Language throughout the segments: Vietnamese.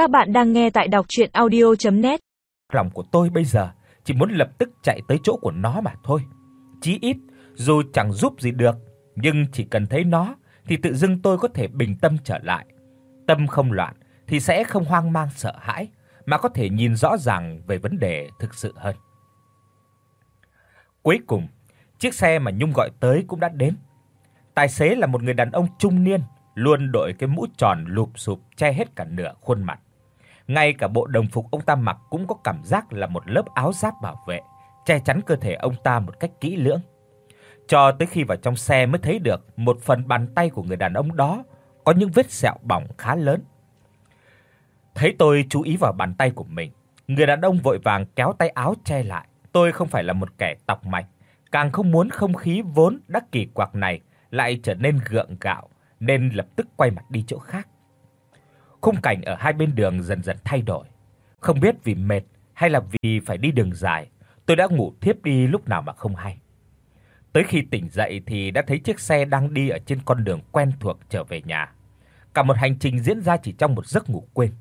Các bạn đang nghe tại đọc audio net Lòng của tôi bây giờ chỉ muốn lập tức chạy tới chỗ của nó mà thôi. Chí ít dù chẳng giúp gì được, nhưng chỉ cần thấy nó thì tự dưng tôi có thể bình tâm trở lại. Tâm không loạn thì sẽ không hoang mang sợ hãi, mà có thể nhìn rõ ràng về vấn đề thực sự hơn. Cuối cùng, chiếc xe mà Nhung gọi tới cũng đã đến. Tài xế là một người đàn ông trung niên, luôn đội cái mũ tròn lụp xụp che hết cả nửa khuôn mặt. Ngay cả bộ đồng phục ông ta mặc cũng có cảm giác là một lớp áo giáp bảo vệ, che chắn cơ thể ông ta một cách kỹ lưỡng. Cho tới khi vào trong xe mới thấy được một phần bàn tay của người đàn ông đó có những vết sẹo bỏng khá lớn. Thấy tôi chú ý vào bàn tay của mình, người đàn ông vội vàng kéo tay áo che lại. Tôi không phải là một kẻ tọc mạch, càng không muốn không khí vốn đắc kỳ quặc này lại trở nên gượng gạo, nên lập tức quay mặt đi chỗ khác. Khung cảnh ở hai bên đường dần dần thay đổi, không biết vì mệt hay là vì phải đi đường dài, tôi đã ngủ thiếp đi lúc nào mà không hay. Tới khi tỉnh dậy thì đã thấy chiếc xe đang đi ở trên con đường quen thuộc trở về nhà. Cả một hành trình diễn ra chỉ trong một giấc ngủ quên,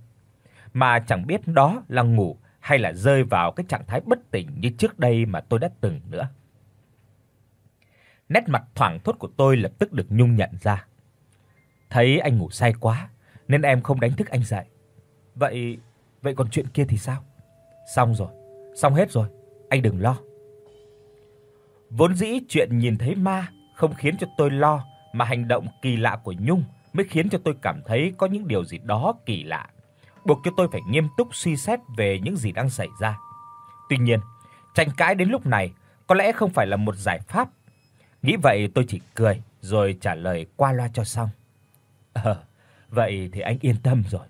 mà chẳng biết đó là ngủ hay là rơi vào cái trạng thái bất tỉnh như trước đây mà tôi đã từng nữa. Nét mặt thoảng thốt của tôi lập tức được Nhung nhận ra. Thấy anh ngủ say quá nên em không đánh thức anh dậy. Vậy vậy còn chuyện kia thì sao? Xong rồi, xong hết rồi, anh đừng lo. Vốn dĩ chuyện nhìn thấy ma không khiến cho tôi lo, mà hành động kỳ lạ của Nhung mới khiến cho tôi cảm thấy có những điều gì đó kỳ lạ, buộc cho tôi phải nghiêm túc suy xét về những gì đang xảy ra. Tuy nhiên, tranh cãi đến lúc này có lẽ không phải là một giải pháp. Nghĩ vậy tôi chỉ cười rồi trả lời qua loa cho xong. Ờ, vậy thì anh yên tâm rồi.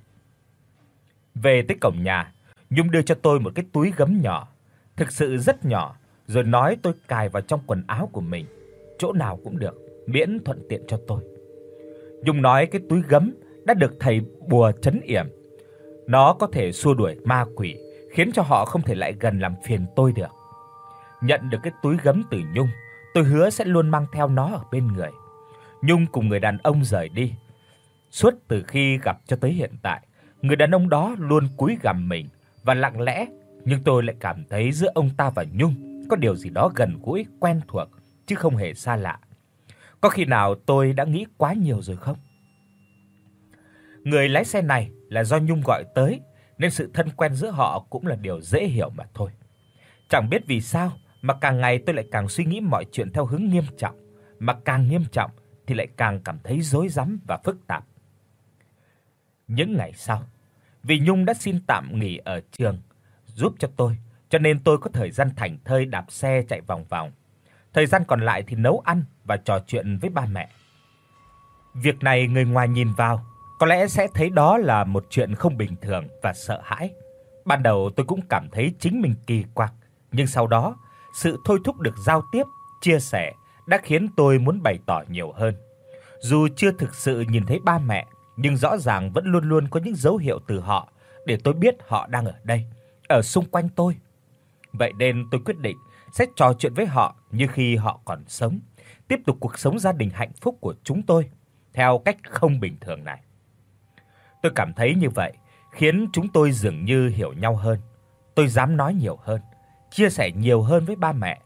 Về tới cổng nhà, Nhung đưa cho tôi một cái túi gấm nhỏ, thực sự rất nhỏ, rồi nói tôi cài vào trong quần áo của mình, chỗ nào cũng được, miễn thuận tiện cho tôi. Nhung nói cái túi gấm đã được thầy bùa trấn yểm. Nó có thể xua đuổi ma quỷ, khiến cho họ không thể lại gần làm phiền tôi được. Nhận được cái túi gấm từ Nhung, tôi hứa sẽ luôn mang theo nó ở bên người. Nhung cùng người đàn ông rời đi. Suốt từ khi gặp cho tới hiện tại, người đàn ông đó luôn cúi gằm mình và lặng lẽ, nhưng tôi lại cảm thấy giữa ông ta và Nhung có điều gì đó gần gũi, quen thuộc chứ không hề xa lạ. Có khi nào tôi đã nghĩ quá nhiều rồi không? Người lái xe này là do Nhung gọi tới, nên sự thân quen giữa họ cũng là điều dễ hiểu mà thôi. Chẳng biết vì sao mà càng ngày tôi lại càng suy nghĩ mọi chuyện theo hướng nghiêm trọng, mà càng nghiêm trọng thì lại càng cảm thấy rối rắm và phức tạp. Những ngày sau, vì Nhung đã xin tạm nghỉ ở trường giúp cho tôi, cho nên tôi có thời gian thảnh thơi đạp xe chạy vòng vòng. Thời gian còn lại thì nấu ăn và trò chuyện với ba mẹ. Việc này người ngoài nhìn vào có lẽ sẽ thấy đó là một chuyện không bình thường và sợ hãi. Ban đầu tôi cũng cảm thấy chính mình kỳ quặc, nhưng sau đó, sự thôi thúc được giao tiếp, chia sẻ đã khiến tôi muốn bày tỏ nhiều hơn. Dù chưa thực sự nhìn thấy ba mẹ, nhưng rõ ràng vẫn luôn luôn có những dấu hiệu từ họ để tôi biết họ đang ở đây, ở xung quanh tôi. Vậy nên tôi quyết định sẽ trò chuyện với họ như khi họ còn sống, tiếp tục cuộc sống gia đình hạnh phúc của chúng tôi theo cách không bình thường này. Tôi cảm thấy như vậy khiến chúng tôi dường như hiểu nhau hơn. Tôi dám nói nhiều hơn, chia sẻ nhiều hơn với ba mẹ.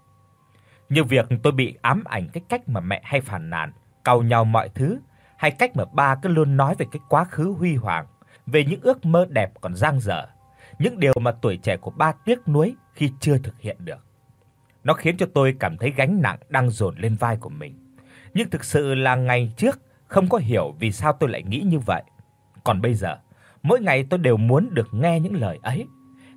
Như việc tôi bị ám ảnh cái cách mà mẹ hay phàn nàn, cau nhau mọi thứ, hay cách mà ba cứ luôn nói về cái quá khứ huy hoàng, về những ước mơ đẹp còn dang dở, những điều mà tuổi trẻ của ba tiếc nuối khi chưa thực hiện được. Nó khiến cho tôi cảm thấy gánh nặng đang dồn lên vai của mình. Nhưng thực sự là ngày trước không có hiểu vì sao tôi lại nghĩ như vậy. Còn bây giờ, mỗi ngày tôi đều muốn được nghe những lời ấy,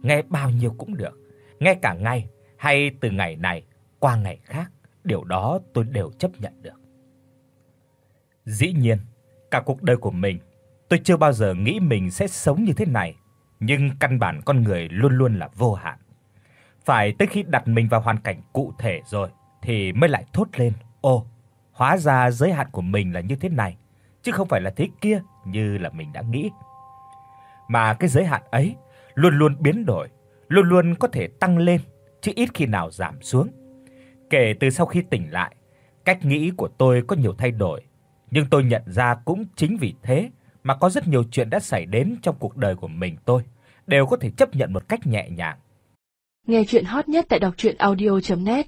nghe bao nhiêu cũng được, nghe cả ngày hay từ ngày này qua ngày khác, điều đó tôi đều chấp nhận được. Dĩ nhiên, cả cuộc đời của mình, tôi chưa bao giờ nghĩ mình sẽ sống như thế này, nhưng căn bản con người luôn luôn là vô hạn. Phải tới khi đặt mình vào hoàn cảnh cụ thể rồi thì mới lại thốt lên, "Ô, hóa ra giới hạn của mình là như thế này, chứ không phải là thế kia như là mình đã nghĩ." Mà cái giới hạn ấy luôn luôn biến đổi, luôn luôn có thể tăng lên chứ ít khi nào giảm xuống. Kể từ sau khi tỉnh lại, cách nghĩ của tôi có nhiều thay đổi, nhưng tôi nhận ra cũng chính vì thế mà có rất nhiều chuyện đã xảy đến trong cuộc đời của mình tôi, đều có thể chấp nhận một cách nhẹ nhàng. Nghe truyện hot nhất tại doctruyenaudio.net